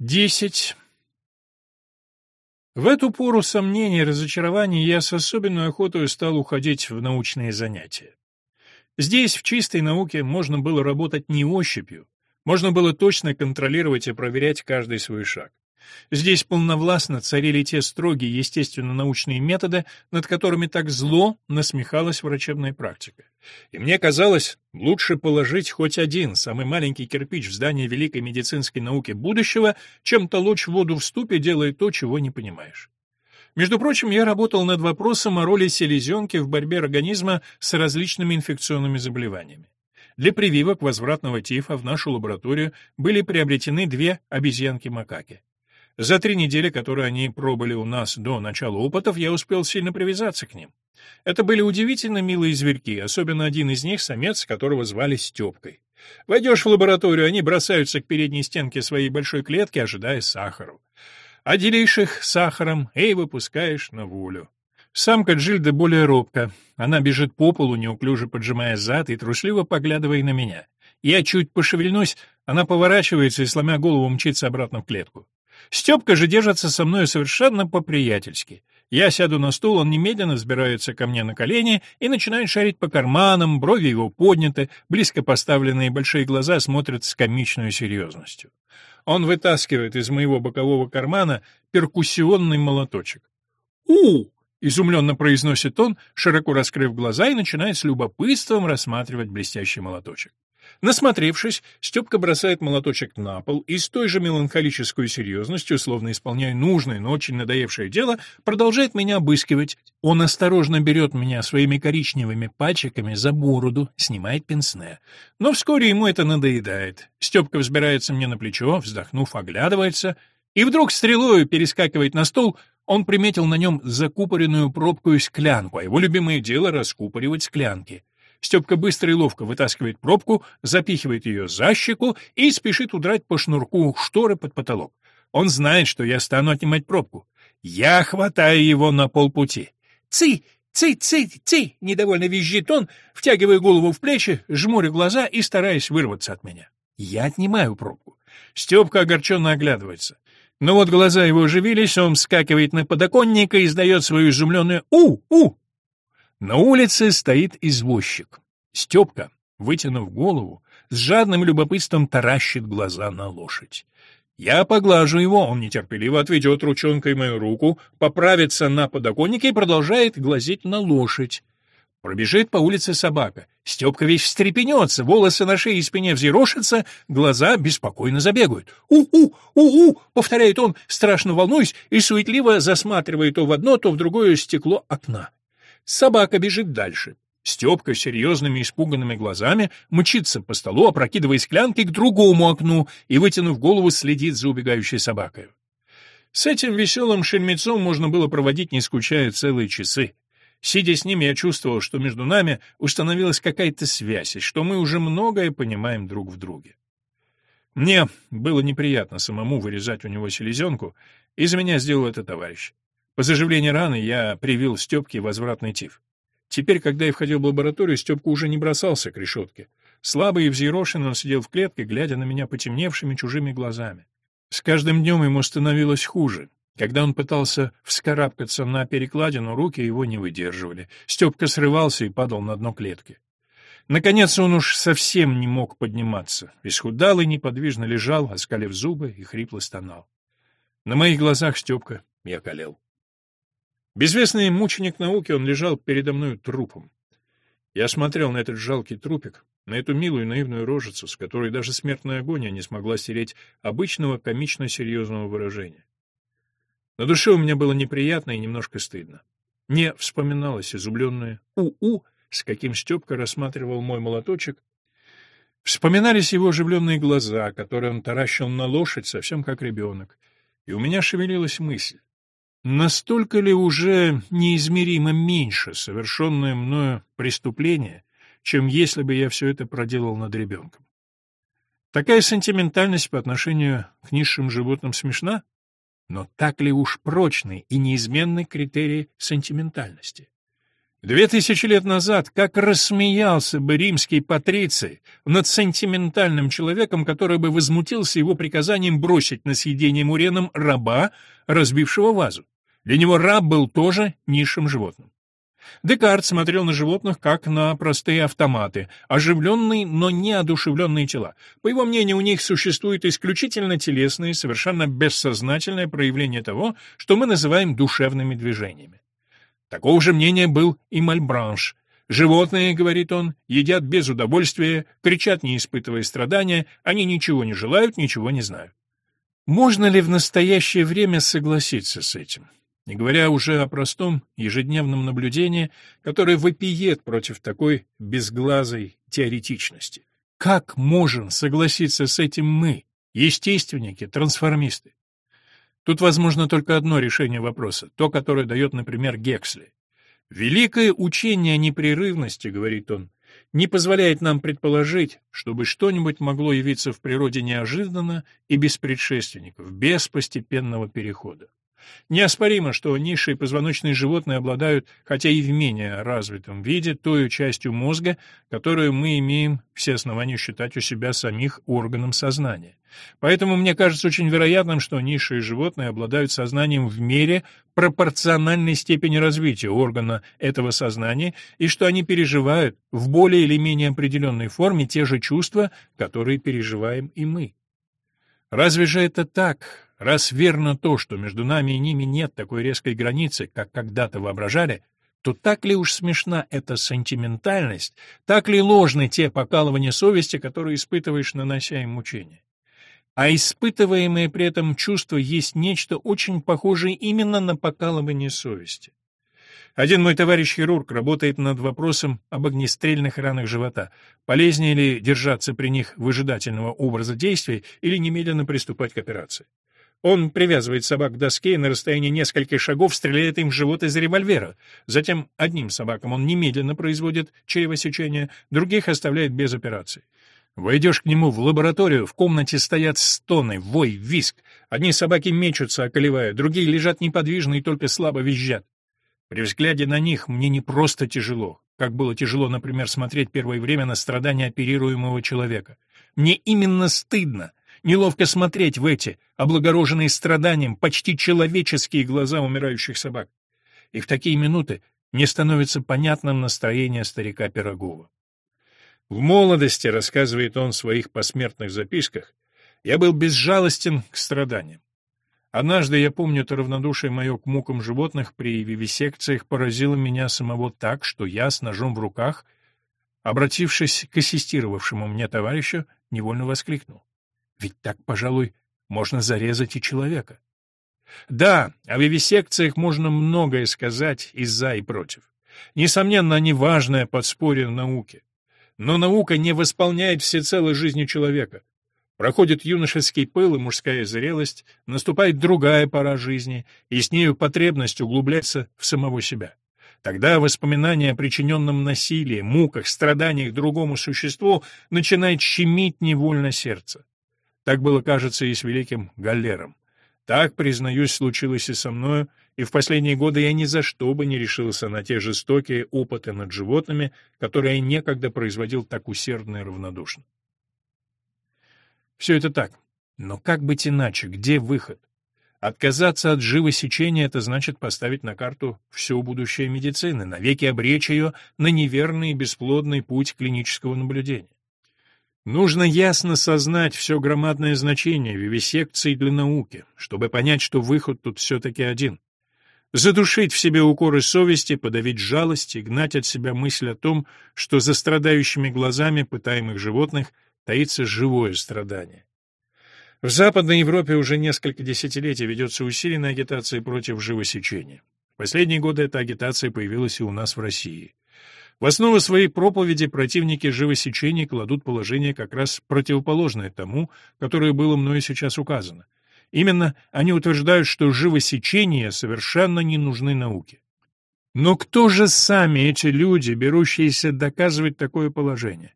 Десять. В эту пору сомнений и разочарований я с особенной охотой стал уходить в научные занятия. Здесь, в чистой науке, можно было работать не ощупью, можно было точно контролировать и проверять каждый свой шаг. Здесь полновластно царили те строгие естественно-научные методы, над которыми так зло насмехалась врачебная практика. И мне казалось, лучше положить хоть один, самый маленький кирпич в здание великой медицинской науки будущего, чем толочь воду в ступе, делая то, чего не понимаешь. Между прочим, я работал над вопросом о роли селезенки в борьбе организма с различными инфекционными заболеваниями. Для прививок возвратного тифа в нашу лабораторию были приобретены две обезьянки-макаки. За три недели, которые они пробыли у нас до начала опытов, я успел сильно привязаться к ним. Это были удивительно милые зверьки, особенно один из них, самец, которого звали Степкой. Войдешь в лабораторию, они бросаются к передней стенке своей большой клетки, ожидая сахару. Отделишь их сахаром и выпускаешь на волю. Самка Джильда более робка. Она бежит по полу, неуклюже поджимая зад и трусливо поглядывая на меня. Я чуть пошевельнусь, она поворачивается и, сломя голову, мчится обратно в клетку. Степка же держится со мной совершенно по-приятельски. Я сяду на стул, он немедленно взбирается ко мне на колени и начинает шарить по карманам, брови его подняты, близко поставленные большие глаза смотрят с комичной серьезностью. Он вытаскивает из моего бокового кармана перкуссионный молоточек. «У!» — изумленно произносит он, широко раскрыв глаза, и начинает с любопытством рассматривать блестящий молоточек. Насмотревшись, Степка бросает молоточек на пол и с той же меланхолической серьезностью, словно исполняя нужное, но очень надоевшее дело, продолжает меня обыскивать. Он осторожно берет меня своими коричневыми пальчиками за бороду, снимает пенсне. Но вскоре ему это надоедает. Степка взбирается мне на плечо, вздохнув, оглядывается, и вдруг стрелою перескакивает на стол, он приметил на нем закупоренную пробку склянку, а его любимое дело — раскупоривать склянки. Степка быстро и ловко вытаскивает пробку, запихивает ее за щеку и спешит удрать по шнурку шторы под потолок. Он знает, что я стану отнимать пробку. Я хватаю его на полпути. «Ци! Ци! Ци! Ци!» — недовольно визжит он, втягивая голову в плечи, жмуря глаза и стараясь вырваться от меня. Я отнимаю пробку. Степка огорченно оглядывается. Но вот глаза его оживились, он вскакивает на подоконник и издает свою изумленную «У! У!» На улице стоит извозчик. Степка, вытянув голову, с жадным любопытством таращит глаза на лошадь. Я поглажу его, он нетерпеливо отведет ручонкой мою руку, поправится на подоконнике и продолжает глазеть на лошадь. Пробежит по улице собака. Степка весь встрепенется, волосы на шее и спине взъерошатся, глаза беспокойно забегают. «У-у! У-у!» — повторяет он, страшно волнуясь, и суетливо засматривает то в одно, то в другое стекло окна. Собака бежит дальше. Степка серьезными испуганными глазами мчится по столу, опрокидывая склянки к другому окну и, вытянув голову, следит за убегающей собакой. С этим веселым шельмецом можно было проводить, не скучая, целые часы. Сидя с ним, я чувствовал, что между нами установилась какая-то связь, и что мы уже многое понимаем друг в друге. Мне было неприятно самому вырезать у него селезенку, и за меня сделал это товарищ. По заживлению раны я привил Степке возвратный тиф. Теперь, когда я входил в лабораторию, Степка уже не бросался к решетке. Слабый и взъерошенный он сидел в клетке, глядя на меня потемневшими чужими глазами. С каждым днем ему становилось хуже. Когда он пытался вскарабкаться на перекладину, руки его не выдерживали. Степка срывался и падал на дно клетки. Наконец он уж совсем не мог подниматься. Исхудал и неподвижно лежал, оскалив зубы и хрипло стонал. На моих глазах Степка и околел. Безвестный мученик науки, он лежал передо мной трупом. Я смотрел на этот жалкий трупик, на эту милую наивную рожицу, с которой даже смертная агония не смогла стереть обычного комично-серьезного выражения. На душе у меня было неприятно и немножко стыдно. Мне вспоминалось изумленное «у-у», с каким Степка рассматривал мой молоточек. Вспоминались его оживленные глаза, которые он таращил на лошадь, совсем как ребенок. И у меня шевелилась мысль. Настолько ли уже неизмеримо меньше совершенное мною преступление, чем если бы я все это проделал над ребенком? Такая сентиментальность по отношению к низшим животным смешна, но так ли уж прочны и неизменны критерии сентиментальности? Две тысячи лет назад как рассмеялся бы римский патриций над сентиментальным человеком, который бы возмутился его приказанием бросить на съедение муреном раба, разбившего вазу. Для него раб был тоже низшим животным. Декарт смотрел на животных как на простые автоматы, оживленные, но не одушевленные тела. По его мнению, у них существует исключительно телесное, совершенно бессознательное проявление того, что мы называем душевными движениями. Такого же мнения был и Мальбранш. Животные, говорит он, едят без удовольствия, кричат, не испытывая страдания, они ничего не желают, ничего не знают. Можно ли в настоящее время согласиться с этим? Не говоря уже о простом ежедневном наблюдении, которое вопиет против такой безглазой теоретичности. Как можем согласиться с этим мы, естественники, трансформисты? Тут возможно только одно решение вопроса, то, которое дает, например, Гексли. «Великое учение о непрерывности, — говорит он, — не позволяет нам предположить, чтобы что-нибудь могло явиться в природе неожиданно и без предшественников, без постепенного перехода. Неоспоримо, что низшие позвоночные животные обладают, хотя и в менее развитом виде, той частью мозга, которую мы имеем все основания считать у себя самих органом сознания. Поэтому мне кажется очень вероятным, что низшие животные обладают сознанием в мере пропорциональной степени развития органа этого сознания и что они переживают в более или менее определенной форме те же чувства, которые переживаем и мы. Разве же это так? Раз верно то, что между нами и ними нет такой резкой границы, как когда-то воображали, то так ли уж смешна эта сентиментальность, так ли ложны те покалывания совести, которые испытываешь, нанося им мучения? А испытываемое при этом чувство есть нечто очень похожее именно на покалывание совести. Один мой товарищ-хирург работает над вопросом об огнестрельных ранах живота. Полезнее ли держаться при них выжидательного образа действий или немедленно приступать к операции? Он привязывает собак к доске и на расстоянии нескольких шагов стреляет им в живот из револьвера. Затем одним собакам он немедленно производит чревосечение, других оставляет без операции. Войдешь к нему в лабораторию, в комнате стоят стоны, вой, виск. Одни собаки мечутся, околевая, другие лежат неподвижно и только слабо визжат. При взгляде на них мне не просто тяжело, как было тяжело, например, смотреть первое время на страдания оперируемого человека. Мне именно стыдно, Неловко смотреть в эти, облагороженные страданием, почти человеческие глаза умирающих собак. И в такие минуты мне становится понятным настроение старика Пирогова. В молодости, рассказывает он в своих посмертных записках, я был безжалостен к страданиям. Однажды, я помню, это равнодушие мое к мукам животных при вивисекциях поразило меня самого так, что я с ножом в руках, обратившись к ассистировавшему мне товарищу, невольно воскликнул. Ведь так, пожалуй, можно зарезать и человека. Да, о вивисекциях можно многое сказать и за, и против. Несомненно, они важное подспорье науки. Но наука не восполняет всецело жизни человека. Проходит юношеский пыл и мужская зрелость, наступает другая пора жизни, и с нею потребность углубляться в самого себя. Тогда воспоминание о причиненном насилии, муках, страданиях другому существу начинает щемить невольно сердце. Так было, кажется, и с великим Галлером. Так, признаюсь, случилось и со мною, и в последние годы я ни за что бы не решился на те жестокие опыты над животными, которые я некогда производил так усердно и равнодушно. Все это так. Но как быть иначе? Где выход? Отказаться от живосечения — это значит поставить на карту все будущее медицины, навеки обречь ее на неверный и бесплодный путь клинического наблюдения. Нужно ясно сознать все громадное значение вивисекции для науки, чтобы понять, что выход тут все-таки один. Задушить в себе укоры совести, подавить жалость и гнать от себя мысль о том, что за страдающими глазами пытаемых животных таится живое страдание. В Западной Европе уже несколько десятилетий ведется усиленная агитация против живосечения. В последние годы эта агитация появилась и у нас в России. В основу своей проповеди противники живосечения кладут положение как раз противоположное тому, которое было мною сейчас указано. Именно они утверждают, что живосечения совершенно не нужны науке. Но кто же сами эти люди, берущиеся доказывать такое положение?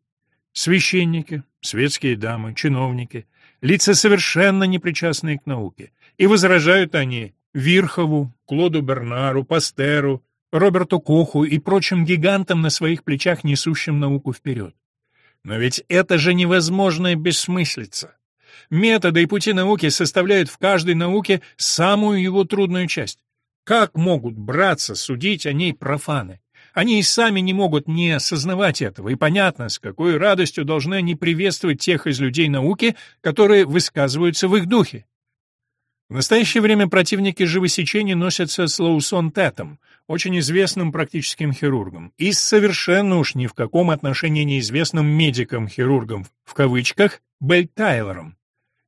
Священники, светские дамы, чиновники, лица совершенно непричастные к науке. И возражают они Вирхову, Клоду Бернару, Пастеру, Роберту Коху и прочим гигантам на своих плечах, несущим науку вперед. Но ведь это же невозможная бессмыслица. Методы и пути науки составляют в каждой науке самую его трудную часть. Как могут браться судить о ней профаны? Они и сами не могут не осознавать этого, и понятно, с какой радостью должны они приветствовать тех из людей науки, которые высказываются в их духе. В настоящее время противники живосечения носятся с Лоусон Тетом, очень известным практическим хирургом, и совершенно уж ни в каком отношении неизвестным медиком-хирургом, в кавычках, Бель Тайлером.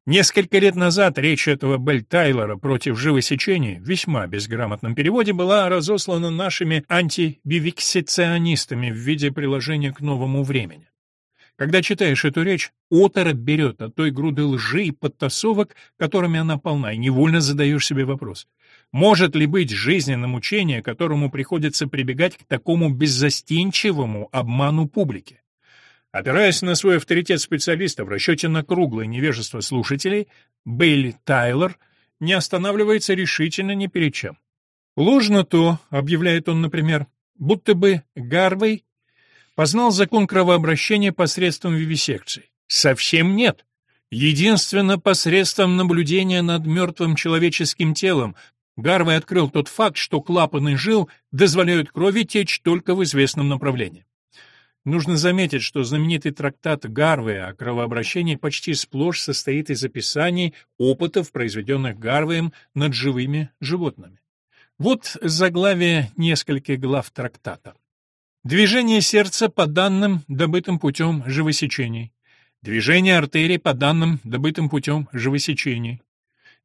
Несколько лет назад речь этого Бель Тайлера против живосечения в весьма безграмотном переводе была разослана нашими антибивиксиционистами в виде приложения к новому времени. Когда читаешь эту речь, оторопь берет от той груды лжи и подтасовок, которыми она полна, и невольно задаешь себе вопрос. Может ли быть жизненное мучение, которому приходится прибегать к такому беззастенчивому обману публики? Опираясь на свой авторитет специалиста в расчете на круглое невежество слушателей, Бейли Тайлер не останавливается решительно ни перед чем. «Ложно то», — объявляет он, например, — «будто бы Гарвей познал закон кровообращения посредством вивисекции. Совсем нет. Единственно посредством наблюдения над мертвым человеческим телом Гарвей открыл тот факт, что клапаны жил дозволяют крови течь только в известном направлении. Нужно заметить, что знаменитый трактат Гарвея о кровообращении почти сплошь состоит из описаний опытов, произведенных Гарвеем над живыми животными. Вот заглавие нескольких глав трактата. Движение сердца по данным, добытым путем живосечений. Движение артерий по данным, добытым путем живосечений.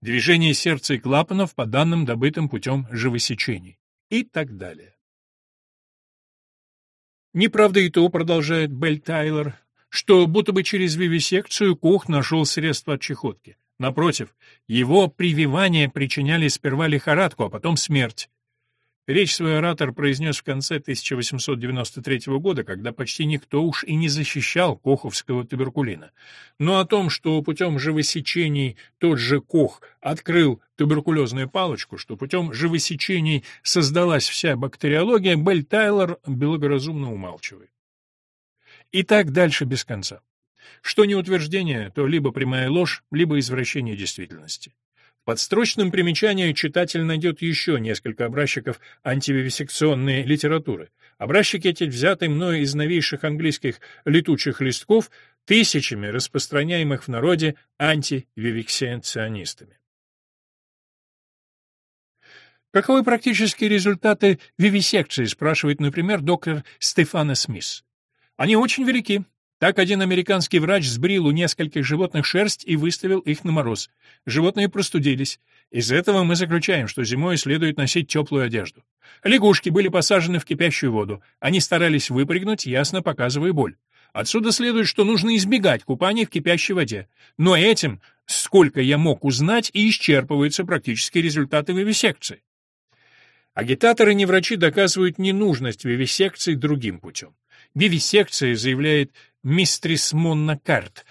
Движение сердца и клапанов по данным, добытым путем живосечений. И так далее. Неправда и то, продолжает Бель Тайлер, что будто бы через вивисекцию Кох нашел средства от чехотки. Напротив, его прививания причиняли сперва лихорадку, а потом смерть. Речь свой оратор произнес в конце 1893 года, когда почти никто уж и не защищал коховского туберкулина. Но о том, что путем живосечений тот же Кох открыл туберкулезную палочку, что путем живосечений создалась вся бактериология, Бель Тайлер благоразумно умалчивает. И так дальше без конца. Что не утверждение, то либо прямая ложь, либо извращение действительности. Под строчным примечанием читатель найдет еще несколько образчиков антививисекционной литературы. Образчики эти взяты мною из новейших английских летучих листков, тысячами распространяемых в народе антививисекционистами. Каковы практические результаты вивисекции, спрашивает, например, доктор Стефана Смис. Они очень велики. Так один американский врач сбрил у нескольких животных шерсть и выставил их на мороз. Животные простудились. Из этого мы заключаем, что зимой следует носить теплую одежду. Лягушки были посажены в кипящую воду. Они старались выпрыгнуть, ясно показывая боль. Отсюда следует, что нужно избегать купания в кипящей воде. Но этим, сколько я мог узнать, и исчерпываются практические результаты вивисекции. Агитаторы не врачи доказывают ненужность вивисекции другим путем. Вивисекция, заявляет мистрис Монна Карт,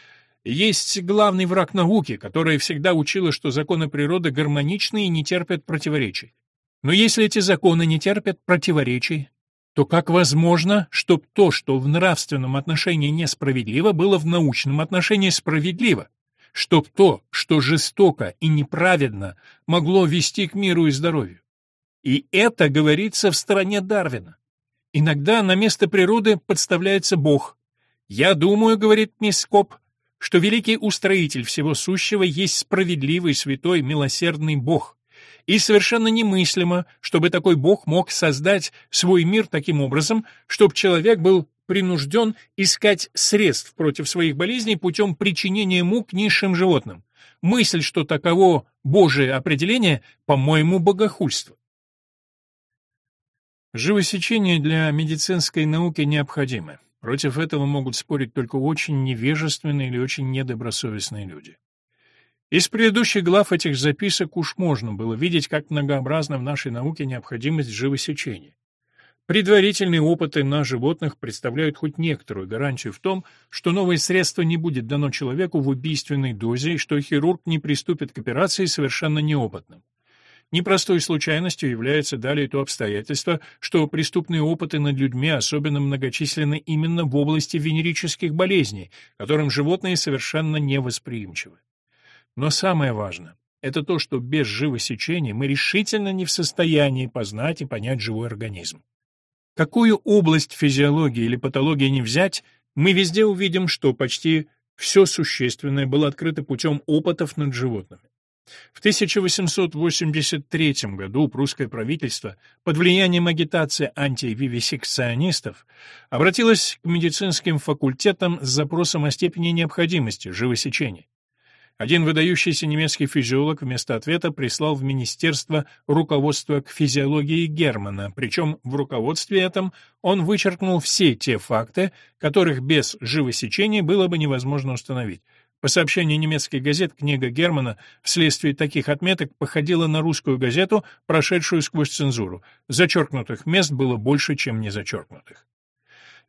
есть главный враг науки, которая всегда учила, что законы природы гармоничны и не терпят противоречий. Но если эти законы не терпят противоречий, то как возможно, чтобы то, что в нравственном отношении несправедливо, было в научном отношении справедливо? Чтоб то, что жестоко и неправедно, могло вести к миру и здоровью? И это говорится в стороне Дарвина. Иногда на место природы подставляется Бог. «Я думаю, — говорит мисс Коп, — что великий устроитель всего сущего есть справедливый, святой, милосердный Бог. И совершенно немыслимо, чтобы такой Бог мог создать свой мир таким образом, чтобы человек был принужден искать средств против своих болезней путем причинения мук низшим животным. Мысль, что таково Божие определение, по-моему, богохульство. Живосечение для медицинской науки необходимо. Против этого могут спорить только очень невежественные или очень недобросовестные люди. Из предыдущих глав этих записок уж можно было видеть, как многообразна в нашей науке необходимость живосечения. Предварительные опыты на животных представляют хоть некоторую гарантию в том, что новое средство не будет дано человеку в убийственной дозе и что хирург не приступит к операции совершенно неопытным. Непростой случайностью является далее то обстоятельство, что преступные опыты над людьми особенно многочисленны именно в области венерических болезней, которым животные совершенно невосприимчивы. Но самое важное — это то, что без живосечения мы решительно не в состоянии познать и понять живой организм. Какую область физиологии или патологии не взять, мы везде увидим, что почти все существенное было открыто путем опытов над животными. В 1883 году прусское правительство под влиянием агитации антививисекционистов обратилось к медицинским факультетам с запросом о степени необходимости живосечения. Один выдающийся немецкий физиолог вместо ответа прислал в министерство руководство к физиологии Германа, причем в руководстве этом он вычеркнул все те факты, которых без живосечения было бы невозможно установить. По сообщению немецких газет, книга Германа вследствие таких отметок походила на русскую газету, прошедшую сквозь цензуру. Зачеркнутых мест было больше, чем незачеркнутых.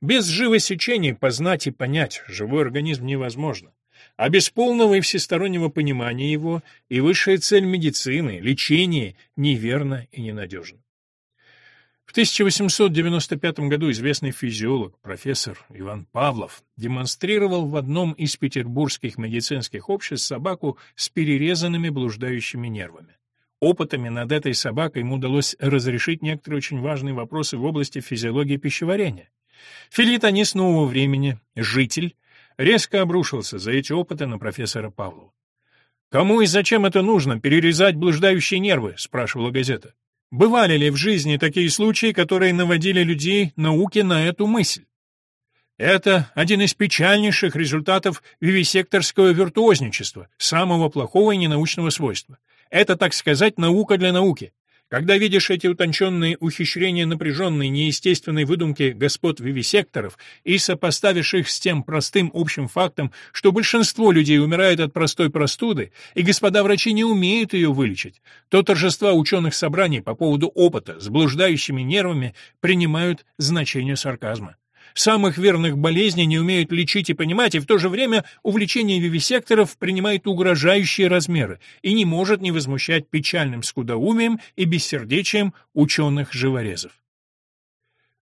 Без живосечения познать и понять живой организм невозможно а без полного и всестороннего понимания его и высшая цель медицины, лечение, неверно и ненадежно. В 1895 году известный физиолог, профессор Иван Павлов, демонстрировал в одном из петербургских медицинских обществ собаку с перерезанными блуждающими нервами. Опытами над этой собакой ему удалось разрешить некоторые очень важные вопросы в области физиологии пищеварения. Филитонист нового времени, житель, резко обрушился за эти опыты на профессора Павлова. «Кому и зачем это нужно, перерезать блуждающие нервы?» — спрашивала газета. «Бывали ли в жизни такие случаи, которые наводили людей науки на эту мысль?» Это один из печальнейших результатов вивисекторского виртуозничества, самого плохого и ненаучного свойства. Это, так сказать, наука для науки. Когда видишь эти утонченные ухищрения напряженной, неестественной выдумки господ вивисекторов и сопоставишь их с тем простым общим фактом, что большинство людей умирает от простой простуды, и господа врачи не умеют ее вылечить, то торжества ученых собраний по поводу опыта с блуждающими нервами принимают значение сарказма самых верных болезней не умеют лечить и понимать, и в то же время увлечение вивисекторов принимает угрожающие размеры и не может не возмущать печальным скудоумием и бессердечием ученых-живорезов.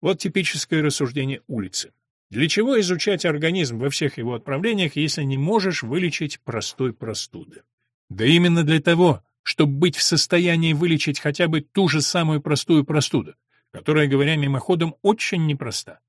Вот типическое рассуждение улицы. Для чего изучать организм во всех его отправлениях, если не можешь вылечить простой простуды? Да именно для того, чтобы быть в состоянии вылечить хотя бы ту же самую простую простуду, которая, говоря мимоходом, очень непроста.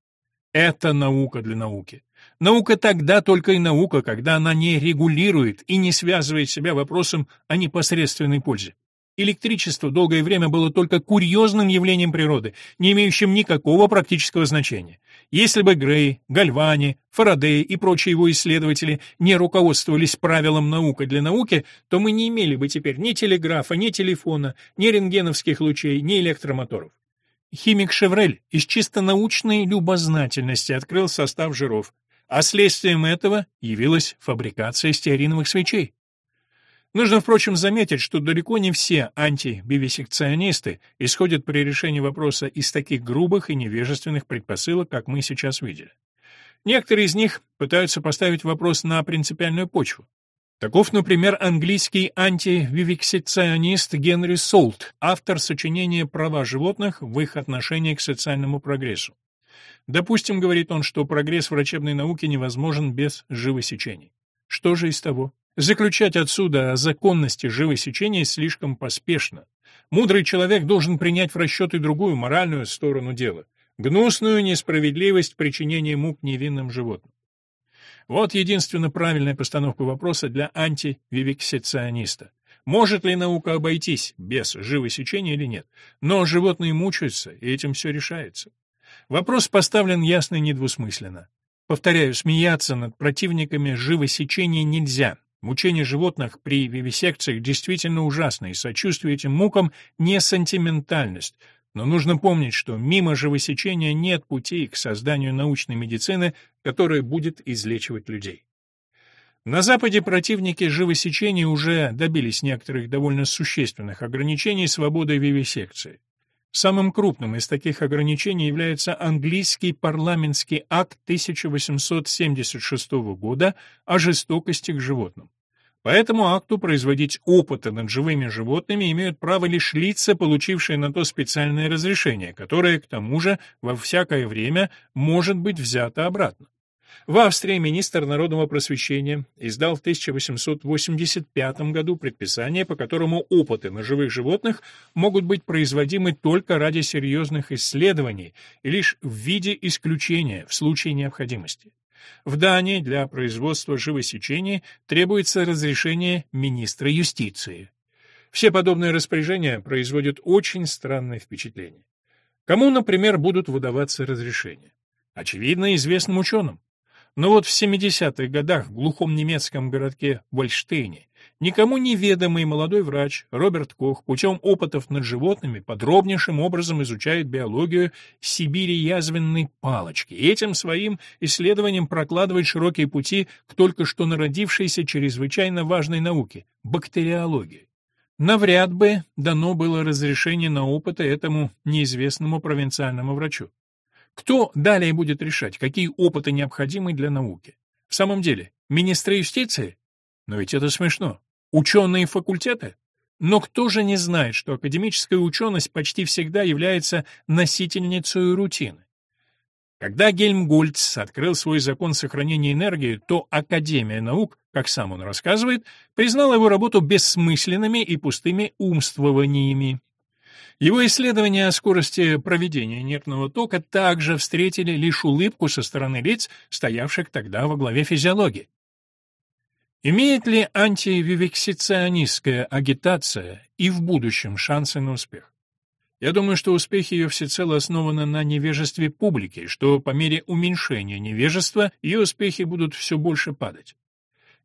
Это наука для науки. Наука тогда только и наука, когда она не регулирует и не связывает себя вопросом о непосредственной пользе. Электричество долгое время было только курьезным явлением природы, не имеющим никакого практического значения. Если бы Грей, Гальвани, Фарадей и прочие его исследователи не руководствовались правилом наука для науки, то мы не имели бы теперь ни телеграфа, ни телефона, ни рентгеновских лучей, ни электромоторов. Химик Шеврель из чисто научной любознательности открыл состав жиров, а следствием этого явилась фабрикация стеариновых свечей. Нужно, впрочем, заметить, что далеко не все антибивисекционисты исходят при решении вопроса из таких грубых и невежественных предпосылок, как мы сейчас видели. Некоторые из них пытаются поставить вопрос на принципиальную почву. Таков, например, английский антививиксекционист Генри Солт, автор сочинения «Права животных в их отношении к социальному прогрессу». Допустим, говорит он, что прогресс врачебной науки невозможен без живосечений. Что же из того? Заключать отсюда о законности живосечения слишком поспешно. Мудрый человек должен принять в расчет и другую моральную сторону дела — гнусную несправедливость причинения мук невинным животным. Вот единственно правильная постановка вопроса для антививиксециониста. Может ли наука обойтись без живосечения или нет? Но животные мучаются, и этим все решается. Вопрос поставлен ясно и недвусмысленно. Повторяю, смеяться над противниками живосечения нельзя. Мучение животных при вивисекциях действительно ужасно, и сочувствие этим мукам не сентиментальность, но нужно помнить, что мимо живосечения нет путей к созданию научной медицины, которая будет излечивать людей. На Западе противники живосечения уже добились некоторых довольно существенных ограничений свободы вивисекции. Самым крупным из таких ограничений является английский парламентский акт 1876 года о жестокости к животным. По этому акту производить опыты над живыми животными имеют право лишь лица, получившие на то специальное разрешение, которое, к тому же, во всякое время может быть взято обратно. В Австрии министр народного просвещения издал в 1885 году предписание, по которому опыты на живых животных могут быть производимы только ради серьезных исследований и лишь в виде исключения в случае необходимости. В Дании для производства живосечения требуется разрешение министра юстиции. Все подобные распоряжения производят очень странное впечатление. Кому, например, будут выдаваться разрешения? Очевидно, известным ученым. Но вот в 70-х годах в глухом немецком городке Вольштейне никому неведомый молодой врач Роберт Кох путем опытов над животными подробнейшим образом изучает биологию Сибири язвенной палочки и этим своим исследованием прокладывает широкие пути к только что народившейся чрезвычайно важной науке – бактериологии. Навряд бы дано было разрешение на опыты этому неизвестному провинциальному врачу. Кто далее будет решать, какие опыты необходимы для науки? В самом деле, министры юстиции? Но ведь это смешно. Ученые факультеты? Но кто же не знает, что академическая ученость почти всегда является носительницей рутины? Когда Гельмгольц открыл свой закон сохранения энергии, то Академия наук, как сам он рассказывает, признала его работу бессмысленными и пустыми умствованиями. Его исследования о скорости проведения нервного тока также встретили лишь улыбку со стороны лиц, стоявших тогда во главе физиологии. Имеет ли антививексиционистская агитация и в будущем шансы на успех? Я думаю, что успехи ее всецело основаны на невежестве публики, что по мере уменьшения невежества ее успехи будут все больше падать.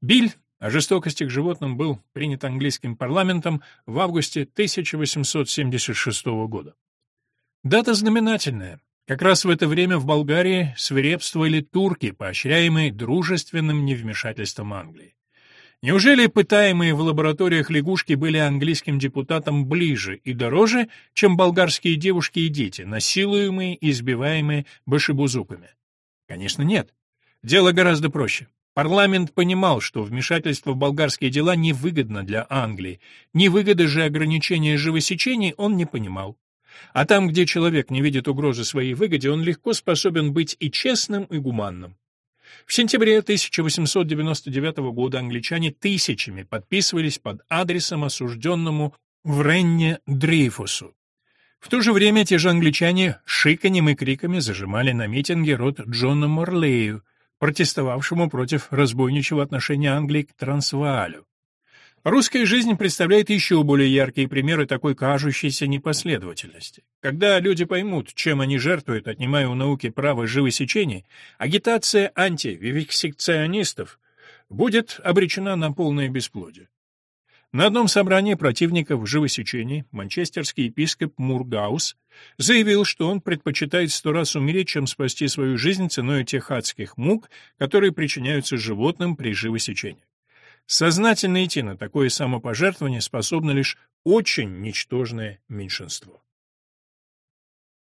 Биль о жестокости к животным был принят английским парламентом в августе 1876 года. Дата знаменательная. Как раз в это время в Болгарии свирепствовали турки, поощряемые дружественным невмешательством Англии. Неужели пытаемые в лабораториях лягушки были английским депутатам ближе и дороже, чем болгарские девушки и дети, насилуемые и избиваемые башибузуками? Конечно, нет. Дело гораздо проще. Парламент понимал, что вмешательство в болгарские дела невыгодно для Англии, невыгоды же ограничения живосечений он не понимал. А там, где человек не видит угрозы своей выгоде, он легко способен быть и честным, и гуманным. В сентябре 1899 года англичане тысячами подписывались под адресом осужденному в Ренне Дрейфусу. В то же время те же англичане шиканьем и криками зажимали на митинге рот Джона Морлею, протестовавшему против разбойничего отношения Англии к Трансваалю. Русская жизнь представляет еще более яркие примеры такой кажущейся непоследовательности. Когда люди поймут, чем они жертвуют, отнимая у науки право живосечения, агитация антививексекционистов будет обречена на полное бесплодие. На одном собрании противников живосечения манчестерский епископ Мургаус заявил, что он предпочитает сто раз умереть, чем спасти свою жизнь ценой тех адских мук, которые причиняются животным при живосечении. Сознательно идти на такое самопожертвование способно лишь очень ничтожное меньшинство.